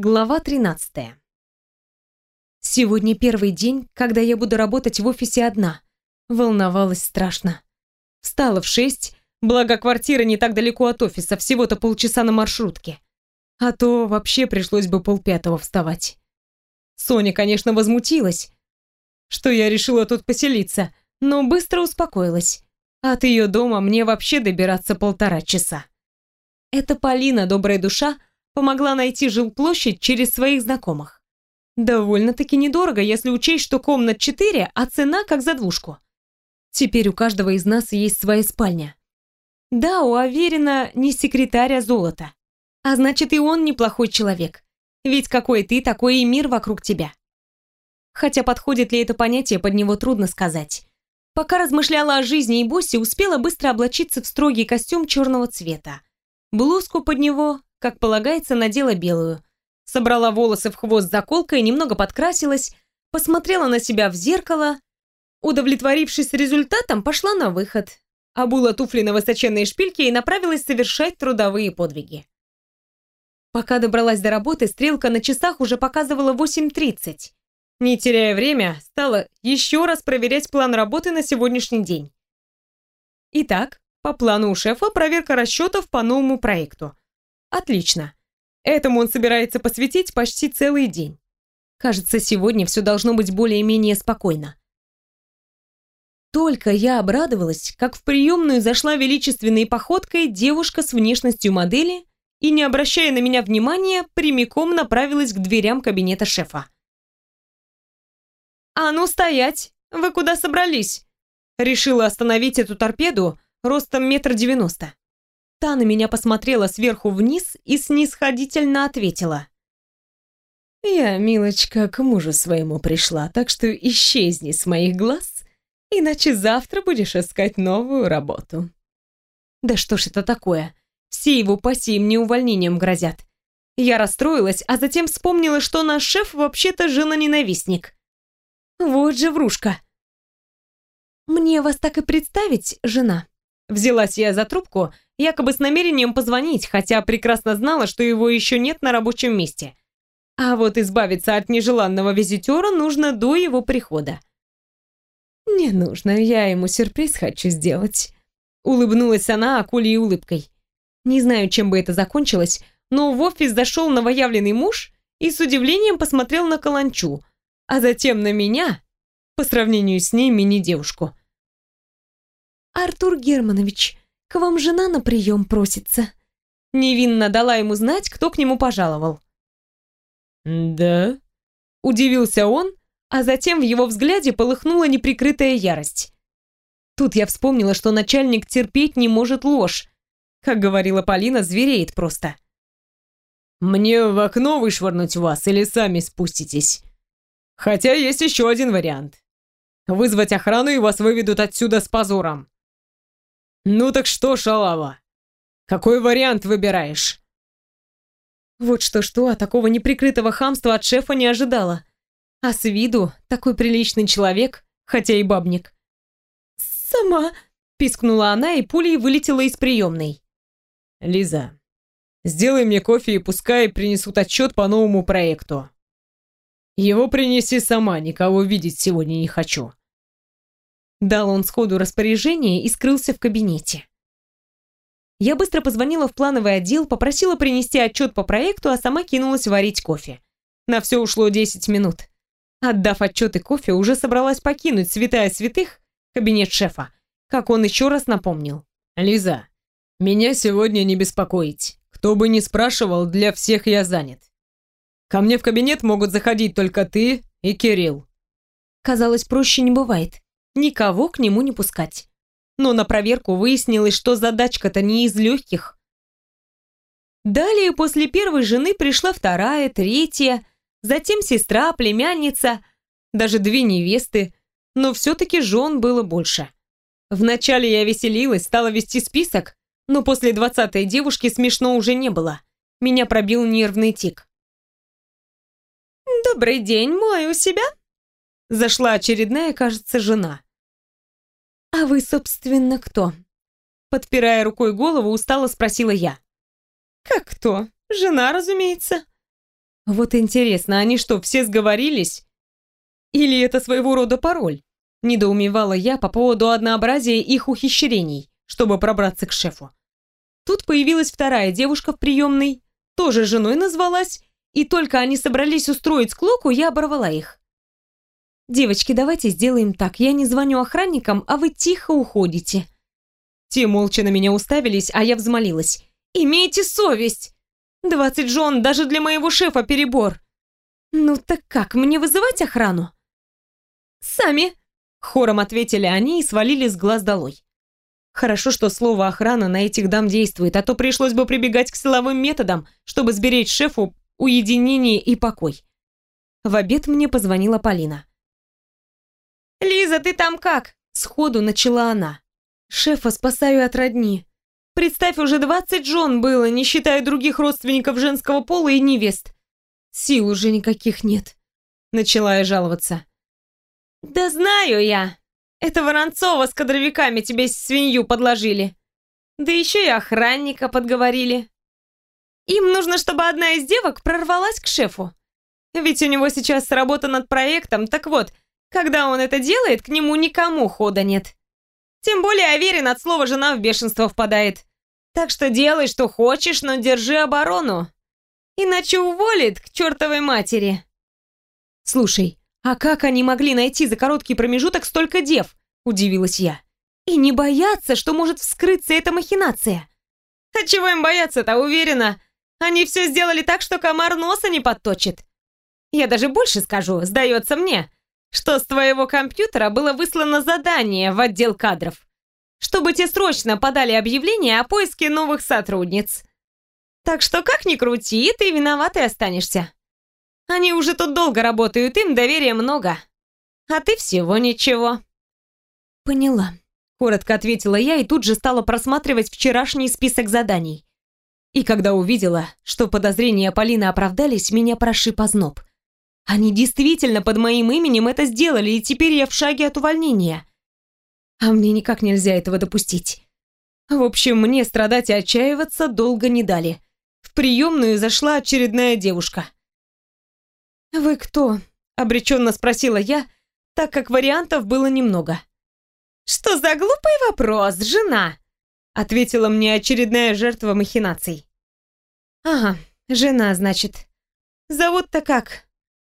Глава 13. Сегодня первый день, когда я буду работать в офисе одна. Волновалась страшно. Встала в шесть, благо квартира не так далеко от офиса, всего-то полчаса на маршрутке. А то вообще пришлось бы полпятого вставать. Соня, конечно, возмутилась, что я решила тут поселиться, но быстро успокоилась. От ее дома мне вообще добираться полтора часа. Это Полина, добрая душа, помогла найти жилплощадь через своих знакомых. Довольно-таки недорого, если учесть, что комнат 4, а цена как за двушку. Теперь у каждого из нас есть своя спальня. Да, у Аверина не секретарь, а золото. А значит, и он неплохой человек. Ведь какой ты, такой и мир вокруг тебя. Хотя подходит ли это понятие под него, трудно сказать. Пока размышляла о жизни и боссе, успела быстро облачиться в строгий костюм черного цвета. Блузку под него как полагается, надела белую. Собрала волосы в хвост заколкой, немного подкрасилась, посмотрела на себя в зеркало. Удовлетворившись результатом, пошла на выход. Обула туфли на высоченные шпильки и направилась совершать трудовые подвиги. Пока добралась до работы, стрелка на часах уже показывала 8.30. Не теряя время, стала еще раз проверять план работы на сегодняшний день. Итак, по плану у шефа проверка расчетов по новому проекту. Отлично. Этому он собирается посвятить почти целый день. Кажется, сегодня все должно быть более-менее спокойно. Только я обрадовалась, как в приемную зашла величественной походкой девушка с внешностью модели и, не обращая на меня внимания, прямиком направилась к дверям кабинета шефа. «А ну стоять! Вы куда собрались?» Решила остановить эту торпеду ростом метр девяносто. Та на меня посмотрела сверху вниз и снисходительно ответила. «Я, милочка, к мужу своему пришла, так что исчезни с моих глаз, иначе завтра будешь искать новую работу». Да что ж это такое? Все его пассии мне увольнением грозят. Я расстроилась, а затем вспомнила, что наш шеф вообще-то жена-ненавистник. Вот же врушка. «Мне вас так и представить, жена?» Взялась я за трубку якобы с намерением позвонить, хотя прекрасно знала, что его еще нет на рабочем месте. А вот избавиться от нежеланного визитера нужно до его прихода. «Не нужно, я ему сюрприз хочу сделать», — улыбнулась она акулей улыбкой. Не знаю, чем бы это закончилось, но в офис зашел новоявленный муж и с удивлением посмотрел на Каланчу, а затем на меня, по сравнению с ней мини-девушку. «Артур Германович, к вам жена на прием просится». Невинно дала ему знать, кто к нему пожаловал. «Да?» Удивился он, а затем в его взгляде полыхнула неприкрытая ярость. Тут я вспомнила, что начальник терпеть не может ложь. Как говорила Полина, звереет просто. «Мне в окно вышвырнуть вас или сами спуститесь? Хотя есть еще один вариант. Вызвать охрану и вас выведут отсюда с позором. «Ну так что, шалава? Какой вариант выбираешь?» Вот что-что, а такого неприкрытого хамства от шефа не ожидала. А с виду такой приличный человек, хотя и бабник. «Сама!» – пискнула она и пулей вылетела из приемной. «Лиза, сделай мне кофе и пускай принесут отчет по новому проекту. Его принеси сама, никого видеть сегодня не хочу». Дал он сходу распоряжение и скрылся в кабинете. Я быстро позвонила в плановый отдел, попросила принести отчет по проекту, а сама кинулась варить кофе. На все ушло 10 минут. Отдав отчет и кофе, уже собралась покинуть святая святых, кабинет шефа, как он еще раз напомнил. «Лиза, меня сегодня не беспокоить. Кто бы ни спрашивал, для всех я занят. Ко мне в кабинет могут заходить только ты и Кирилл». Казалось, проще не бывает никого к нему не пускать. Но на проверку выяснилось, что задачка-то не из легких. Далее после первой жены пришла вторая, третья, затем сестра, племянница, даже две невесты, но все-таки жен было больше. Вначале я веселилась, стала вести список, но после двадцатой девушки смешно уже не было. Меня пробил нервный тик. «Добрый день, мой у себя?» Зашла очередная, кажется, жена. «А вы, собственно, кто?» Подпирая рукой голову, устало спросила я. «Как кто? Жена, разумеется». Вот интересно, они что, все сговорились? Или это своего рода пароль? Недоумевала я по поводу однообразия их ухищрений, чтобы пробраться к шефу. Тут появилась вторая девушка в приемной, тоже женой назвалась, и только они собрались устроить склоку, я оборвала их. «Девочки, давайте сделаем так. Я не звоню охранникам, а вы тихо уходите». Те молча на меня уставились, а я взмолилась. «Имейте совесть! Двадцать жен даже для моего шефа перебор!» «Ну так как, мне вызывать охрану?» «Сами!» — хором ответили они и свалили с глаз долой. Хорошо, что слово «охрана» на этих дам действует, а то пришлось бы прибегать к силовым методам, чтобы сберечь шефу уединение и покой. В обед мне позвонила Полина. «Лиза, ты там как?» Сходу начала она. «Шефа спасаю от родни. Представь, уже двадцать жен было, не считая других родственников женского пола и невест. Сил уже никаких нет». Начала я жаловаться. «Да знаю я. Это Воронцова с кадровиками тебе свинью подложили. Да еще и охранника подговорили. Им нужно, чтобы одна из девок прорвалась к шефу. Ведь у него сейчас работа над проектом, так вот, когда он это делает, к нему никому хода нет. Тем более Аверин от слова «жена» в бешенство впадает. Так что делай, что хочешь, но держи оборону. Иначе уволит к чертовой матери. Слушай, «А как они могли найти за короткий промежуток столько дев?» – удивилась я. «И не бояться, что может вскрыться эта махинация?» «А чего им бояться-то, уверена? Они все сделали так, что комар носа не подточит. Я даже больше скажу, сдается мне, что с твоего компьютера было выслано задание в отдел кадров, чтобы те срочно подали объявление о поиске новых сотрудниц. Так что как ни крути, ты виноватой останешься». Они уже тут долго работают, им доверия много. А ты всего ничего». «Поняла», — коротко ответила я и тут же стала просматривать вчерашний список заданий. И когда увидела, что подозрения Полины оправдались, меня прошиб озноб. Они действительно под моим именем это сделали, и теперь я в шаге от увольнения. А мне никак нельзя этого допустить. В общем, мне страдать и отчаиваться долго не дали. В приемную зашла очередная девушка. «Вы кто?» — обреченно спросила я, так как вариантов было немного. «Что за глупый вопрос, жена?» — ответила мне очередная жертва махинаций. «Ага, жена, значит. Зовут-то как?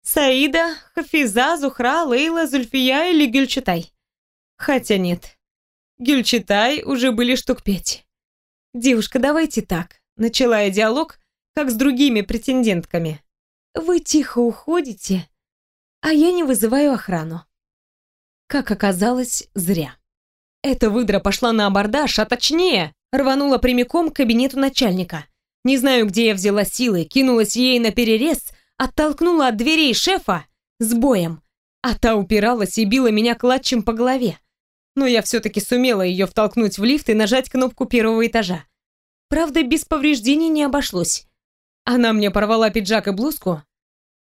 Саида, Хафиза, Зухра, Лейла, Зульфия или Гюльчатай? Хотя нет. Гюльчатай уже были штук пять. Девушка, давайте так. Начала я диалог, как с другими претендентками. Вы тихо уходите, а я не вызываю охрану. Как оказалось, зря. Эта выдра пошла на абордаж, а точнее, рванула прямиком к кабинету начальника. Не знаю, где я взяла силы, кинулась ей на перерез, оттолкнула от дверей шефа с боем, а та упиралась и била меня клатчем по голове. Но я все-таки сумела ее втолкнуть в лифт и нажать кнопку первого этажа. Правда, без повреждений не обошлось. Она мне порвала пиджак и блузку.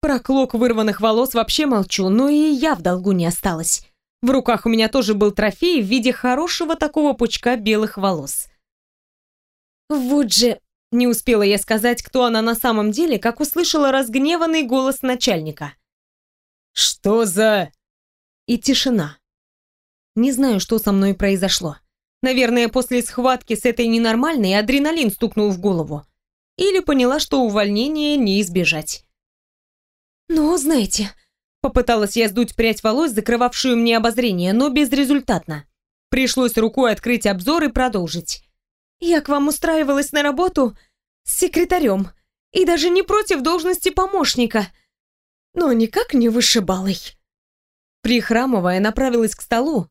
Про клок вырванных волос вообще молчу, но и я в долгу не осталась. В руках у меня тоже был трофей в виде хорошего такого пучка белых волос. Вот же, не успела я сказать, кто она на самом деле, как услышала разгневанный голос начальника. «Что за...» И тишина. Не знаю, что со мной произошло. Наверное, после схватки с этой ненормальной адреналин стукнул в голову или поняла, что увольнения не избежать. «Ну, знаете...» Попыталась я сдуть прядь волос, закрывавшую мне обозрение, но безрезультатно. Пришлось рукой открыть обзор и продолжить. «Я к вам устраивалась на работу с секретарем и даже не против должности помощника, но никак не вышибалой». Прихрамывая, направилась к столу.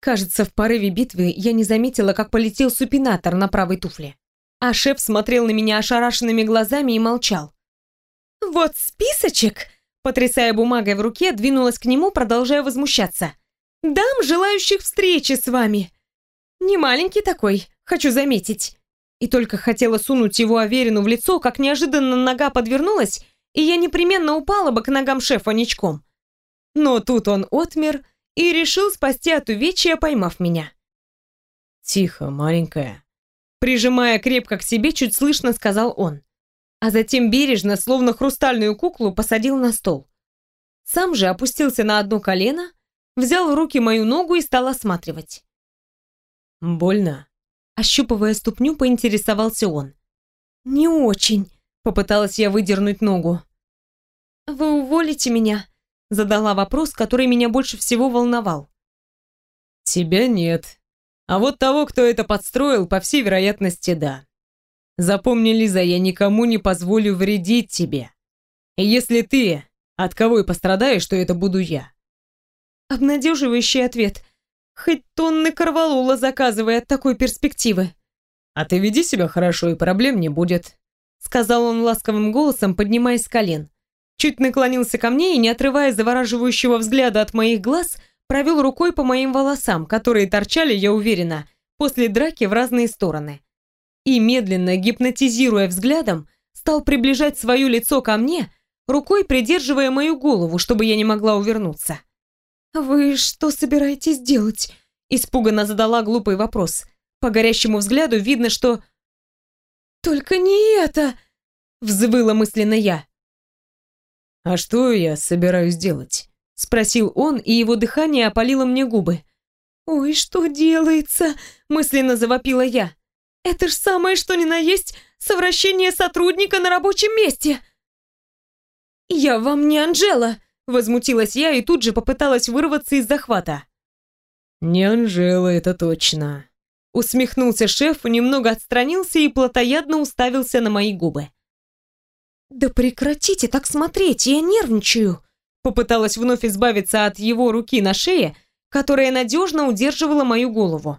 Кажется, в порыве битвы я не заметила, как полетел супинатор на правой туфле. А шеф смотрел на меня ошарашенными глазами и молчал. «Вот списочек!» Потрясая бумагой в руке, двинулась к нему, продолжая возмущаться. «Дам желающих встречи с вами!» «Не маленький такой, хочу заметить!» И только хотела сунуть его Аверину в лицо, как неожиданно нога подвернулась, и я непременно упала бы к ногам шефа ничком. Но тут он отмер и решил спасти от увечья, поймав меня. «Тихо, маленькая», Прижимая крепко к себе, чуть слышно сказал он. а затем бережно, словно хрустальную куклу, посадил на стол. Сам же опустился на одно колено, взял в руки мою ногу и стал осматривать. «Больно?» Ощупывая ступню, поинтересовался он. «Не очень», — попыталась я выдернуть ногу. «Вы уволите меня?» — задала вопрос, который меня больше всего волновал. «Тебя нет. А вот того, кто это подстроил, по всей вероятности, да. Запомни, Лиза, я никому не позволю вредить тебе. И если ты от кого и пострадаешь, то это буду я». Обнадеживающий ответ. Хоть тонны корвалола заказывая от такой перспективы. «А ты веди себя хорошо, и проблем не будет», — сказал он ласковым голосом, поднимаясь с колен. Чуть наклонился ко мне и, не отрывая завораживающего взгляда от моих глаз, провел рукой по моим волосам, которые торчали, я уверена, после драки в разные стороны. И, медленно, гипнотизируя взглядом, стал приближать свое лицо ко мне, рукой придерживая мою голову, чтобы я не могла увернуться. «Вы что собираетесь делать?» Испуганно задала глупый вопрос. По горящему взгляду видно, что... «Только не это!» Взвыла мысленно я. «А что я собираюсь делать?» Спросил он, и его дыхание опалило мне губы. «Ой, что делается?» Мысленно завопила я. «Это ж самое что ни на есть совращение сотрудника на рабочем месте!» «Я вам не Анжела!» Возмутилась я и тут же попыталась вырваться из захвата. «Не Анжела, это точно». Усмехнулся шеф, немного отстранился и плотоядно уставился на мои губы. «Да прекратите так смотреть, я нервничаю!» Попыталась вновь избавиться от его руки на шее, которая надежно удерживала мою голову.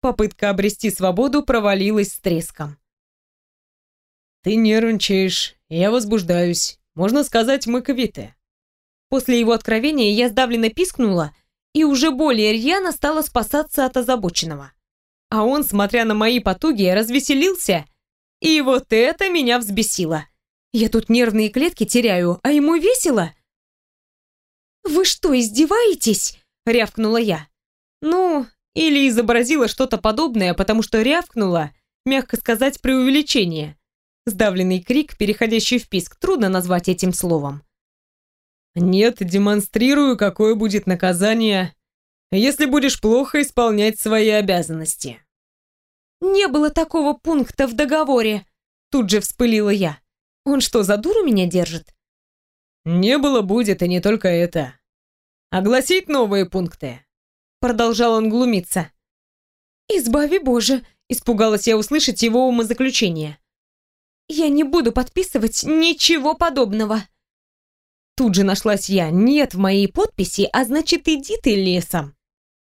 Попытка обрести свободу провалилась с треском. «Ты нервничаешь, я возбуждаюсь. Можно сказать, мы квиты». После его откровения я сдавленно пискнула и уже более рьяно стала спасаться от озабоченного. А он, смотря на мои потуги, развеселился, и вот это меня взбесило. Я тут нервные клетки теряю, а ему весело. «Вы что, издеваетесь?» — рявкнула я. Ну, или изобразила что-то подобное, потому что рявкнула, мягко сказать, преувеличение. Сдавленный крик, переходящий в писк, трудно назвать этим словом. Нет, демонстрирую, какое будет наказание, если будешь плохо исполнять свои обязанности. Не было такого пункта в договоре, тут же вспылила я. Он что, за дуру меня держит? Не было, будет, и не только это. Огласить новые пункты. Продолжал он глумиться. «Избави Боже!» – испугалась я услышать его умозаключение. «Я не буду подписывать ничего подобного!» Тут же нашлась я. Нет в моей подписи, а значит, иди ты лесом.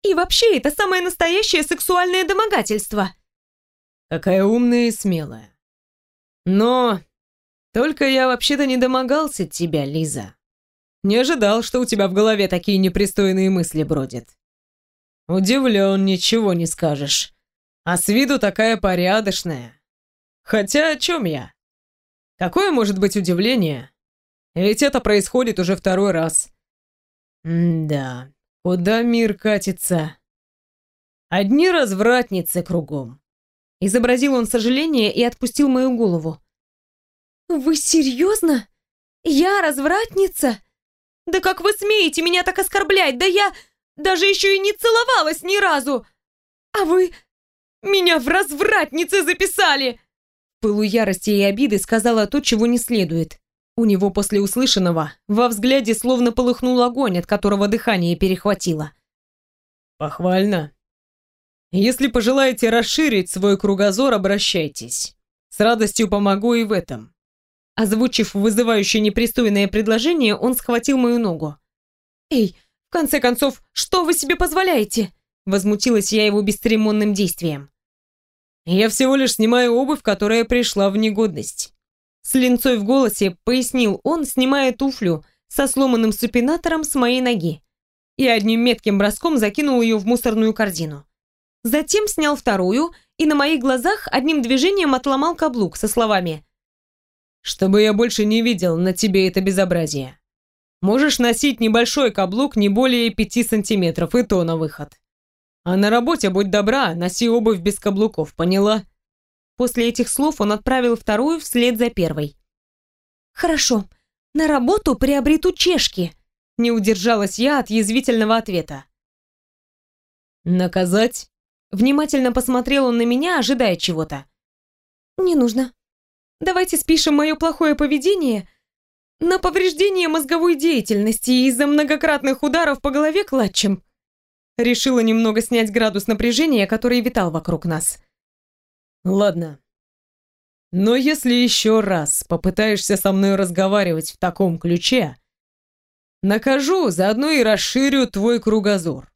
И вообще, это самое настоящее сексуальное домогательство. Какая умная и смелая. Но только я вообще-то не домогался тебя, Лиза. Не ожидал, что у тебя в голове такие непристойные мысли бродят. Удивлен, ничего не скажешь. А с виду такая порядочная. Хотя о чем я? Какое может быть удивление, ведь это происходит уже второй раз. М-да, куда мир катится? Одни развратницы кругом. Изобразил он сожаление и отпустил мою голову. «Вы серьезно? Я развратница? Да как вы смеете меня так оскорблять? Да я даже еще и не целовалась ни разу! А вы меня в развратнице записали!» В пылу ярости и обиды сказала то, чего не следует. У него после услышанного во взгляде словно полыхнул огонь, от которого дыхание перехватило. «Похвально. Если пожелаете расширить свой кругозор, обращайтесь. С радостью помогу и в этом». Озвучив вызывающее непристойное предложение, он схватил мою ногу. «Эй, в конце концов, что вы себе позволяете?» Возмутилась я его бесцеремонным действием. «Я всего лишь снимаю обувь, которая пришла в негодность». С линцой в голосе пояснил он, снимая туфлю со сломанным супинатором с моей ноги и одним метким броском закинул ее в мусорную корзину. Затем снял вторую и на моих глазах одним движением отломал каблук со словами «Чтобы я больше не видел на тебе это безобразие. Можешь носить небольшой каблук не более пяти сантиметров, и то на выход. А на работе, будь добра, носи обувь без каблуков, поняла?» После этих слов он отправил вторую вслед за первой. «Хорошо, на работу приобрету чешки», — не удержалась я от язвительного ответа. «Наказать?» Внимательно посмотрел он на меня, ожидая чего-то. «Не нужно. Давайте спишем мое плохое поведение на повреждение мозговой деятельности из-за многократных ударов по голове клатчем». Решила немного снять градус напряжения, который витал вокруг нас. «Ладно. Но если еще раз попытаешься со мной разговаривать в таком ключе, накажу, заодно и расширю твой кругозор.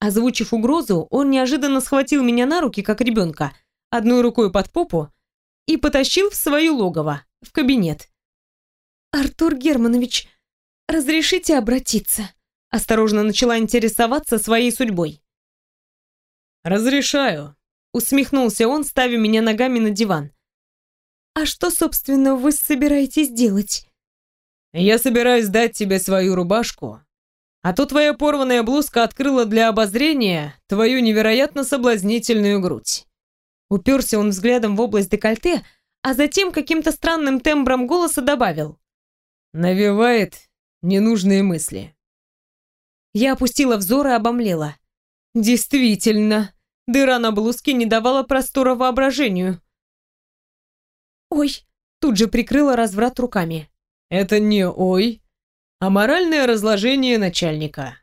Озвучив угрозу, он неожиданно схватил меня на руки, как ребенка, одной рукой под попу, и потащил в свое логово, в кабинет. «Артур Германович, разрешите обратиться?» Осторожно начала интересоваться своей судьбой. «Разрешаю», — усмехнулся он, ставя меня ногами на диван. «А что, собственно, вы собираетесь делать?» «Я собираюсь дать тебе свою рубашку а то твоя порванная блузка открыла для обозрения твою невероятно соблазнительную грудь. Уперся он взглядом в область декольте, а затем каким-то странным тембром голоса добавил. Навевает ненужные мысли. Я опустила взор и обомлела. Действительно, дыра на блузке не давала простора воображению. «Ой!» — тут же прикрыла разврат руками. «Это не «ой», а моральное разложение начальника.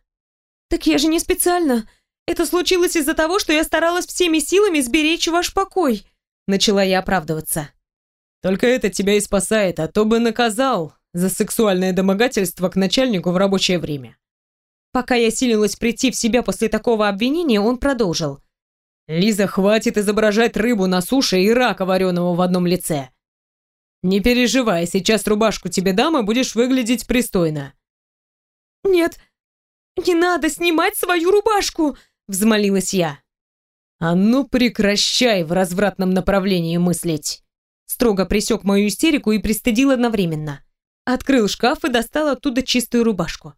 Так я же не специально. Это случилось из-за того, что я старалась всеми силами сберечь ваш покой. Начала я оправдываться. Только это тебя и спасает, а то бы наказал за сексуальное домогательство к начальнику в рабочее время. Пока я силилась прийти в себя после такого обвинения, он продолжил. «Лиза, хватит изображать рыбу на суше и рака вареного в одном лице. Не переживай, сейчас рубашку тебе дам и будешь выглядеть пристойно. Нет, не надо снимать свою рубашку, взмолилась я. А ну прекращай в развратном направлении мыслить. Строго пресек мою истерику и пристыдил одновременно. Открыл шкаф и достал оттуда чистую рубашку.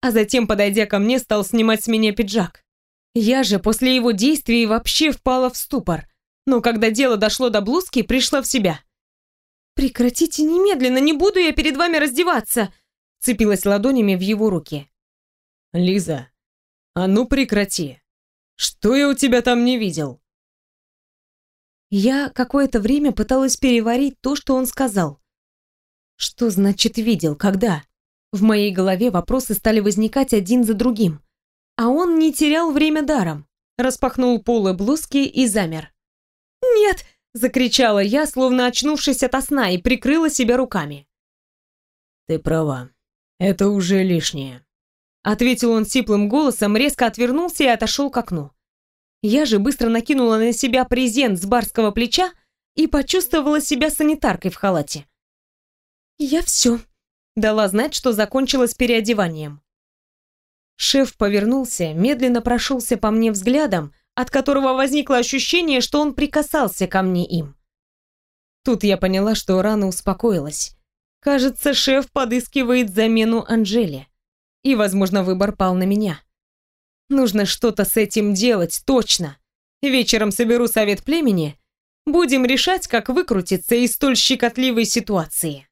А затем, подойдя ко мне, стал снимать с меня пиджак. Я же после его действий вообще впала в ступор. Но когда дело дошло до блузки, пришла в себя. «Прекратите немедленно, не буду я перед вами раздеваться!» Цепилась ладонями в его руки. «Лиза, а ну прекрати! Что я у тебя там не видел?» Я какое-то время пыталась переварить то, что он сказал. Что значит «видел»? Когда? В моей голове вопросы стали возникать один за другим. А он не терял время даром. Распахнул полы блузки и замер. «Нет!» Закричала я, словно очнувшись ото сна, и прикрыла себя руками. «Ты права. Это уже лишнее», — ответил он сиплым голосом, резко отвернулся и отошел к окну. Я же быстро накинула на себя презент с барского плеча и почувствовала себя санитаркой в халате. «Я все», — дала знать, что закончила с переодеванием. Шеф повернулся, медленно прошелся по мне взглядом, от которого возникло ощущение, что он прикасался ко мне им. Тут я поняла, что рана успокоилась. Кажется, шеф подыскивает замену Анжеле. И, возможно, выбор пал на меня. Нужно что-то с этим делать, точно. Вечером соберу совет племени. Будем решать, как выкрутиться из столь щекотливой ситуации.